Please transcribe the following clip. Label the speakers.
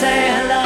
Speaker 1: say hello.